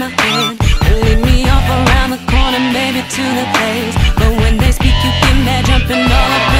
my hand and lead me off around the corner, maybe to the place. But when they speak, you get mad, jumping all up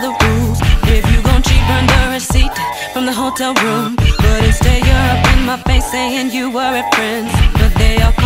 doesn't the rules. If you gon' cheat, burn the receipt from the hotel room. But instead, you're up in my face saying you were at friends, but they all